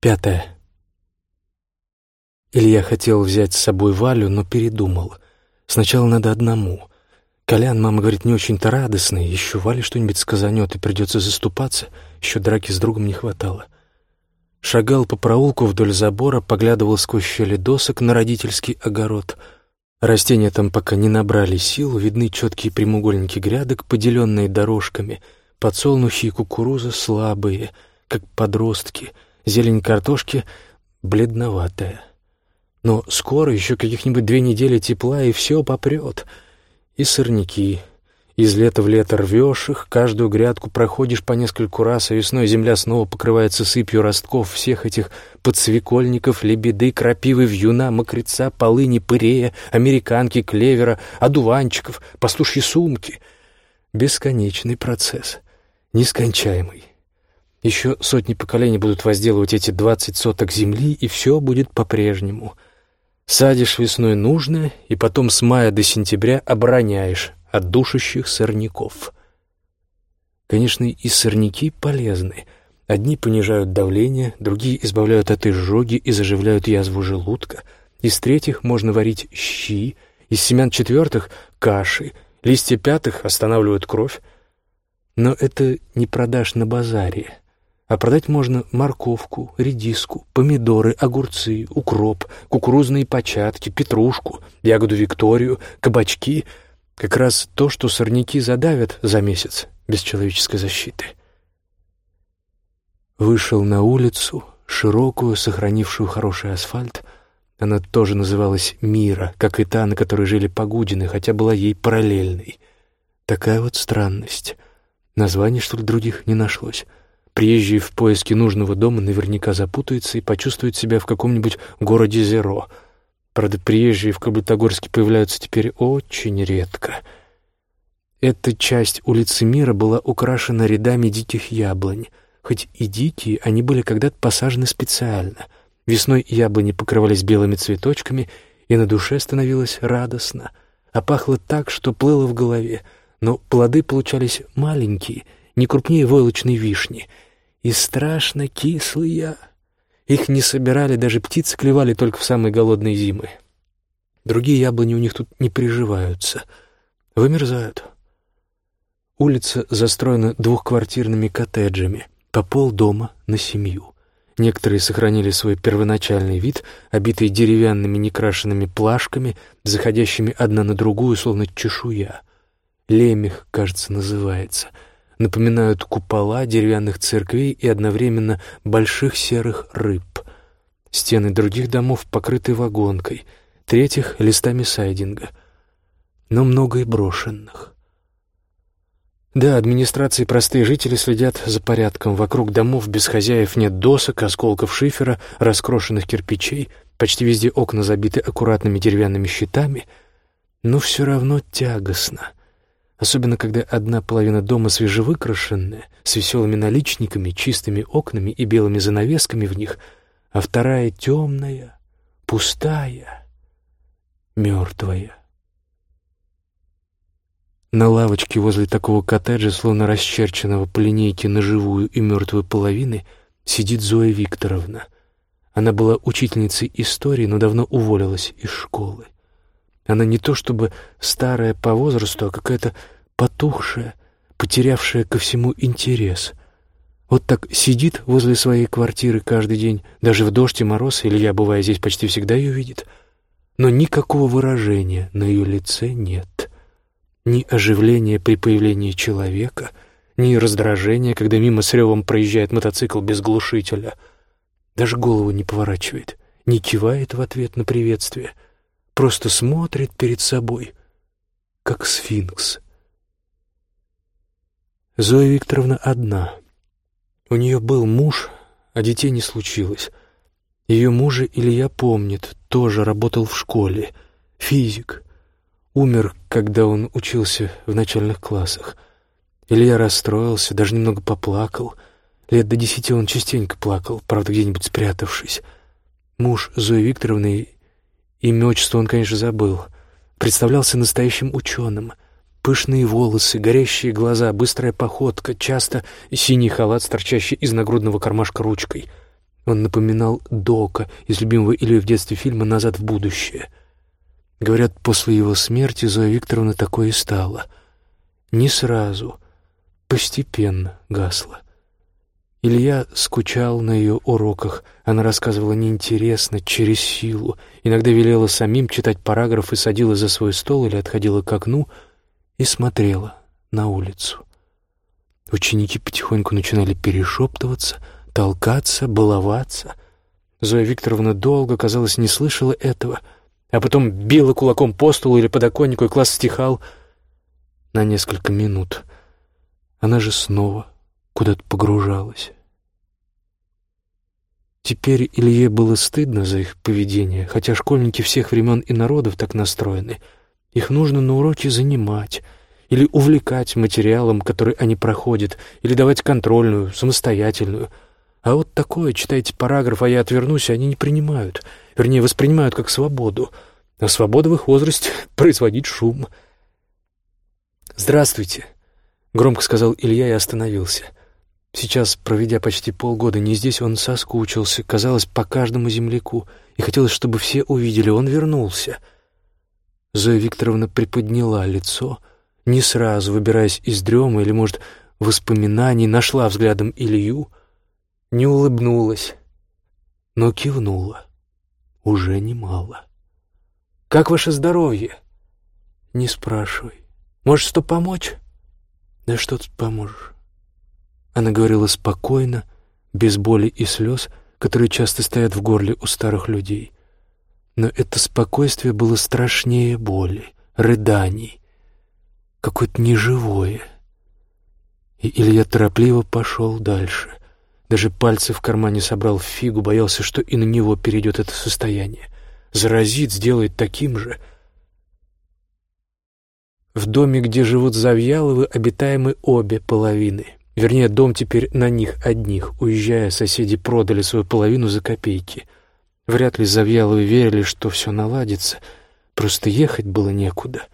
Пятое. Илья хотел взять с собой Валю, но передумал. Сначала надо одному. Колян, мама говорит, не очень-то радостный. Еще Вале что-нибудь сказанет, и придется заступаться. Еще драки с другом не хватало. Шагал по проулку вдоль забора, поглядывал сквозь щели досок на родительский огород. Растения там пока не набрали сил, видны четкие прямоугольники грядок, поделенные дорожками. Подсолнухи и кукуруза слабые, как подростки — Зелень картошки бледноватая. Но скоро, еще каких-нибудь две недели тепла, и все попрет. И сорняки. Из лета в лето рвешь их, каждую грядку проходишь по нескольку раз, а весной земля снова покрывается сыпью ростков всех этих подсвекольников, лебеды, крапивы, вьюна, мокреца, полыни, пырея, американки, клевера, одуванчиков, пастушьи сумки. Бесконечный процесс, нескончаемый. Еще сотни поколений будут возделывать эти двадцать соток земли, и все будет по-прежнему. Садишь весной нужное, и потом с мая до сентября обороняешь от душащих сорняков. Конечно, и сорняки полезны. Одни понижают давление, другие избавляют от изжоги и заживляют язву желудка. Из третьих можно варить щи, из семян четвертых — каши, листья пятых останавливают кровь. Но это не продашь на базаре — а продать можно морковку, редиску, помидоры, огурцы, укроп, кукурузные початки, петрушку, ягоду Викторию, кабачки. Как раз то, что сорняки задавят за месяц без человеческой защиты. Вышел на улицу, широкую, сохранившую хороший асфальт. Она тоже называлась «Мира», как и та, на которой жили Погудины, хотя была ей параллельной. Такая вот странность. Названий, что ли, других не нашлось. Приезжий в поиске нужного дома наверняка запутается и почувствует себя в каком-нибудь городе Зеро. Правда, приезжие в Каблетогорске появляются теперь очень редко. Эта часть улицы Мира была украшена рядами диких яблонь. Хоть и дикие, они были когда-то посажены специально. Весной яблони покрывались белыми цветочками, и на душе становилось радостно. А пахло так, что плыло в голове, но плоды получались маленькие, не крупнее войлочной вишни — и страшно кислые. Их не собирали, даже птицы клевали только в самые голодные зимы. Другие яблони у них тут не приживаются, вымерзают. Улица застроена двухквартирными коттеджами, по пол дома на семью. Некоторые сохранили свой первоначальный вид, обитые деревянными некрашенными плашками, заходящими одна на другую, словно чешуя. Лемех, кажется, называется — напоминают купола деревянных церквей и одновременно больших серых рыб. Стены других домов покрыты вагонкой, третьих — листами сайдинга. Но много и брошенных. Да, администрации простые жители следят за порядком. Вокруг домов без хозяев нет досок, осколков шифера, раскрошенных кирпичей. Почти везде окна забиты аккуратными деревянными щитами. Но все равно тягостно особенно когда одна половина дома свежевыкрашенная, с веселыми наличниками, чистыми окнами и белыми занавесками в них, а вторая темная, пустая, мертвая. На лавочке возле такого коттеджа, словно расчерченного по линейке на живую и мертвую половины, сидит Зоя Викторовна. Она была учительницей истории, но давно уволилась из школы. Она не то чтобы старая по возрасту, а какая-то потухшая, потерявшая ко всему интерес. Вот так сидит возле своей квартиры каждый день, даже в дождь и мороз, или я, бывая здесь, почти всегда ее видит. Но никакого выражения на ее лице нет. Ни оживления при появлении человека, ни раздражения, когда мимо с ревом проезжает мотоцикл без глушителя. Даже голову не поворачивает, не кивает в ответ на приветствие — просто смотрит перед собой, как сфинкс. Зоя Викторовна одна. У нее был муж, а детей не случилось. Ее мужа Илья помнит, тоже работал в школе, физик. Умер, когда он учился в начальных классах. Илья расстроился, даже немного поплакал. Лет до десяти он частенько плакал, правда, где-нибудь спрятавшись. Муж Зои Викторовны Имя, отчество он, конечно, забыл. Представлялся настоящим ученым. Пышные волосы, горящие глаза, быстрая походка, часто синий халат, торчащий из нагрудного кармашка ручкой. Он напоминал Дока из любимого Ильи в детстве фильма «Назад в будущее». Говорят, после его смерти Зоя Викторовна такое и стала. Не сразу, постепенно гасла. Илья скучал на ее уроках. Она рассказывала неинтересно, через силу. Иногда велела самим читать параграфы, садила за свой стол или отходила к окну и смотрела на улицу. Ученики потихоньку начинали перешептываться, толкаться, баловаться. Зоя Викторовна долго, казалось, не слышала этого, а потом била кулаком по столу или подоконнику, и класс стихал на несколько минут. Она же снова куда-то погружалась. Теперь Илье было стыдно за их поведение, хотя школьники всех времен и народов так настроены. Их нужно на уроке занимать или увлекать материалом, который они проходят, или давать контрольную, самостоятельную. А вот такое, читайте параграф, а я отвернусь, они не принимают, вернее, воспринимают как свободу. А свобода в их возрасте — производить шум. «Здравствуйте», — громко сказал Илья и остановился — Сейчас, проведя почти полгода не здесь, он соскучился, казалось, по каждому земляку, и хотелось, чтобы все увидели, он вернулся. Зоя Викторовна приподняла лицо, не сразу выбираясь из дремы или, может, воспоминаний, нашла взглядом Илью, не улыбнулась, но кивнула. Уже немало. «Как ваше здоровье?» «Не спрашивай. Может, что помочь?» «Да что тут поможешь?» Она говорила спокойно, без боли и слез, которые часто стоят в горле у старых людей. Но это спокойствие было страшнее боли, рыданий, какое-то неживое. И Илья торопливо пошел дальше. Даже пальцы в кармане собрал в фигу, боялся, что и на него перейдет это состояние. Заразит, сделает таким же. В доме, где живут Завьяловы, обитаемы обе половины — Вернее, дом теперь на них одних. Уезжая, соседи продали свою половину за копейки. Вряд ли Завьяловы верили, что все наладится. Просто ехать было некуда.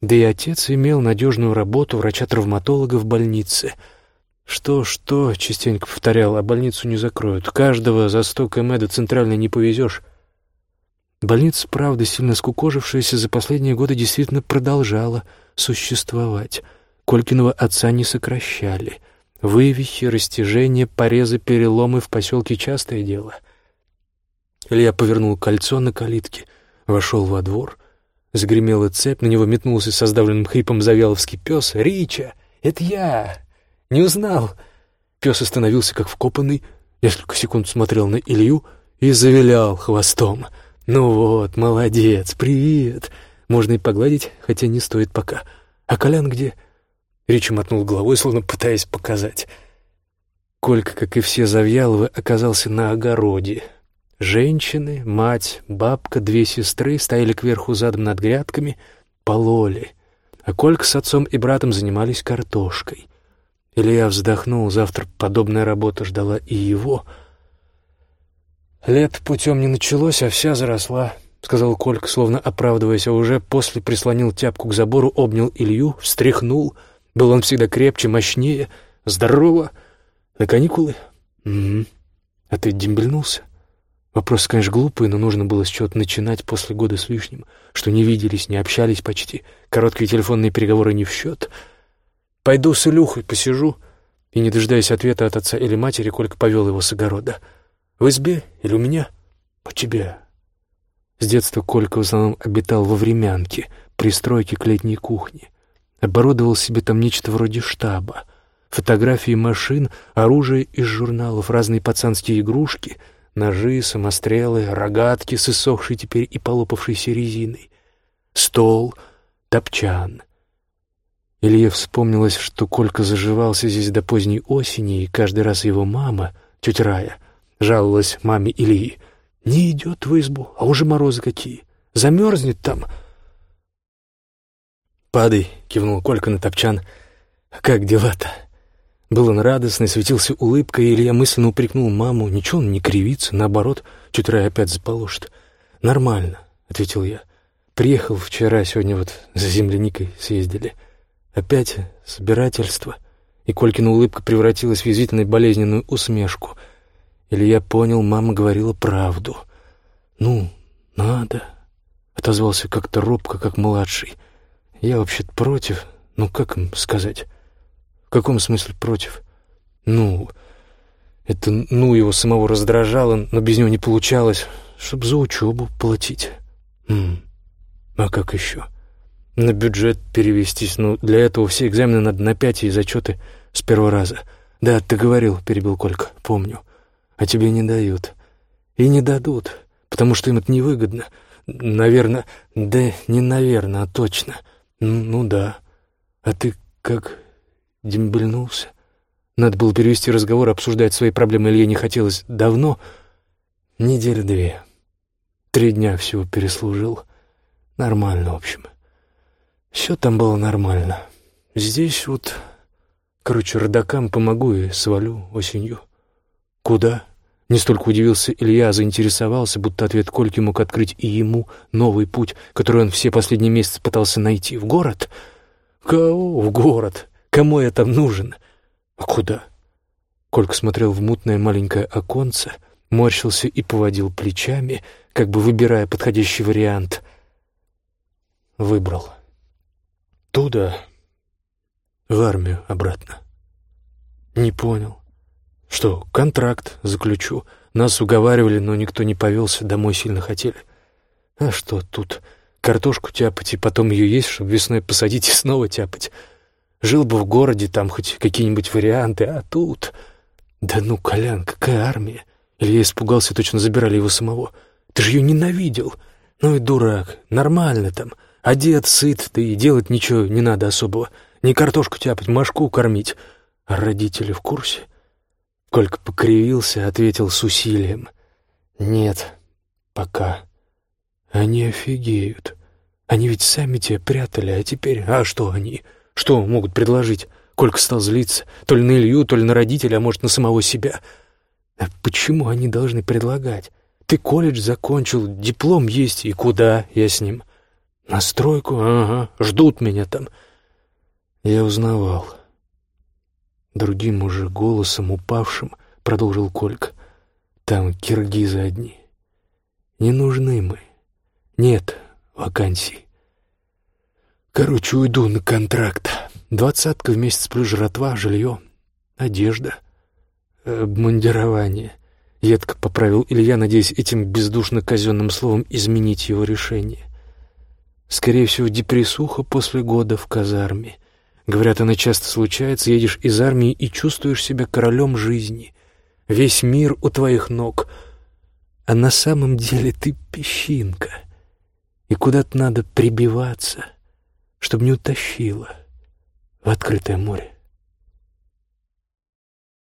Да и отец имел надежную работу врача-травматолога в больнице. Что-что, частенько повторял, а больницу не закроют. Каждого за сто км до центральной не повезешь. Больница, правда, сильно скукожившаяся за последние годы, действительно продолжала существовать. Колькиного отца не сокращали — Вывихи, растяжения, порезы, переломы в поселке — частое дело. Илья повернул кольцо на калитке, вошел во двор. Загремела цепь, на него метнулся со сдавленным хрипом завяловский пес. «Рича! Это я! Не узнал!» Пес остановился как вкопанный, несколько секунд смотрел на Илью и завилял хвостом. «Ну вот, молодец, привет!» Можно и погладить, хотя не стоит пока. «А Колян где?» Ричи мотнул головой, словно пытаясь показать. Колька, как и все Завьяловы, оказался на огороде. Женщины, мать, бабка, две сестры стояли кверху задом над грядками, пололи, а Колька с отцом и братом занимались картошкой. Илья вздохнул, завтра подобная работа ждала и его. «Лет путем не началось, а вся заросла», — сказал Колька, словно оправдываясь, а уже после прислонил тяпку к забору, обнял Илью, встряхнул — был он всегда крепче, мощнее, здорово. На каникулы? Угу. А ты дембельнулся? Вопрос, конечно, глупый, но нужно было с чего-то начинать после года с лишним, что не виделись, не общались почти, короткие телефонные переговоры не в счет. Пойду с Илюхой посижу, и, не дожидаясь ответа от отца или матери, Колька повел его с огорода. В избе или у меня? У тебя. С детства Колька в основном обитал во времянке, пристройке к летней кухне. Оборудовал себе там нечто вроде штаба. Фотографии машин, оружие из журналов, разные пацанские игрушки, ножи, самострелы, рогатки с иссохшей теперь и полопавшейся резиной, стол, топчан. Илье вспомнилось, что Колька заживался здесь до поздней осени, и каждый раз его мама, тетя Рая, жаловалась маме Ильи. «Не идет в избу, а уже морозы какие. Замерзнет там». «Падай», — кивнул Колька на топчан. «Как дела-то?» Был он радостный, светился улыбкой, и Илья мысленно упрекнул маму. Ничего он не кривится, наоборот, чуть рай опять заполошит. «Нормально», — ответил я. «Приехал вчера, сегодня вот за земляникой съездили. Опять собирательство». И Колькина улыбка превратилась в язвительную болезненную усмешку. Илья понял, мама говорила правду. «Ну, надо», — отозвался как-то робко, как младший. «Я вообще-то против. Ну, как им сказать?» «В каком смысле против?» «Ну, это ну его самого раздражало, но без него не получалось, чтобы за учебу платить». «М а как еще?» «На бюджет перевестись. Ну, для этого все экзамены надо на пять и зачеты с первого раза». «Да, ты говорил», — перебил Колька, — «помню. А тебе не дают. И не дадут, потому что им это невыгодно. Наверное, да не наверное, а точно. Ну, ну да. А ты как дембельнулся? Надо было перевести разговор, обсуждать свои проблемы Илье не хотелось давно. Неделю две. Три дня всего переслужил. Нормально, в общем. Все там было нормально. Здесь вот Короче, родакам помогу и свалю осенью. Куда? Не столько удивился Илья, а заинтересовался, будто ответ Кольки мог открыть и ему новый путь, который он все последние месяцы пытался найти. В город? Кого в город? Кому я там нужен? А куда? Колька смотрел в мутное маленькое оконце, морщился и поводил плечами, как бы выбирая подходящий вариант. Выбрал. Туда, в армию обратно. Не понял. Что, контракт заключу. Нас уговаривали, но никто не повелся, домой сильно хотели. А что тут? Картошку тяпать и потом ее есть, чтобы весной посадить и снова тяпать. Жил бы в городе, там хоть какие-нибудь варианты, а тут... Да ну, Колян, какая армия? Или я испугался, точно забирали его самого. Ты же ее ненавидел. Ну и дурак, нормально там. Одет, сыт, да и делать ничего не надо особого. Не картошку тяпать, машку кормить. А родители в курсе? Колька покривился, ответил с усилием. Нет, пока. Они офигеют. Они ведь сами тебя прятали, а теперь... А что они? Что могут предложить? Колька стал злиться. То ли на Илью, то ли на родителя, а может, на самого себя. А почему они должны предлагать? Ты колледж закончил, диплом есть, и куда я с ним? На стройку? Ага, ждут меня там. Я узнавал. Другим уже голосом, упавшим, продолжил Колька. Там киргизы одни. Не нужны мы. Нет вакансий. Короче, уйду на контракт. Двадцатка в месяц плюс жратва, жилье, одежда, обмундирование. Едко поправил Илья, надеясь этим бездушно-казенным словом изменить его решение. Скорее всего, депрессуха после года в казарме — Говорят, она часто случается, едешь из армии и чувствуешь себя королем жизни. Весь мир у твоих ног. А на самом деле ты песчинка. И куда-то надо прибиваться, чтобы не утащило в открытое море.